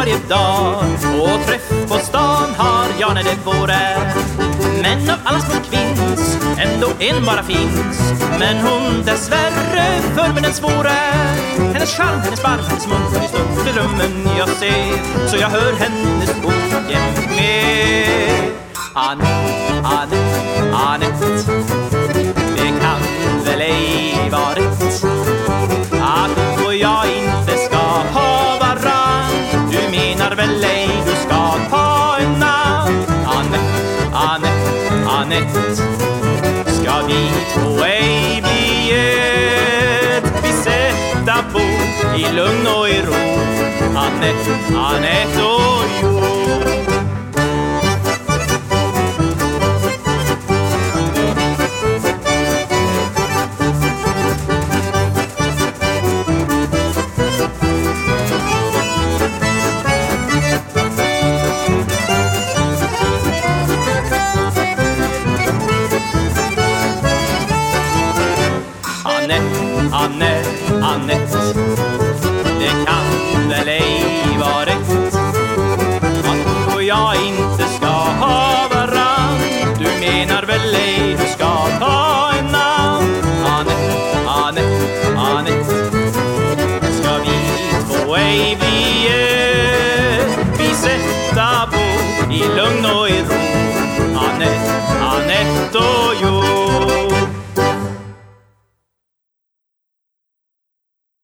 varje dag. Och träff på stan har jag när det våre Men av alla små kvinns ändå en bara finns. Men hon dessvärre för med den svåre Hennes charm, hennes barm, hennes mun, hennes luft i drömmen jag ser. Så jag hör hennes ord jämt med. Anette, Anette, Anette. Ska vi två ej bli ett. Vi sätta bo i lugn och i ro. Anette, Anette och Johan. Anette, Anette, Anette Det kan väl ej vara rätt Att du och jag inte ska ha varann. Du menar väl ej du ska ta en namn Anette, Anette, Anette Ska vi två ej bli ett Vi sätta bo i lugn och i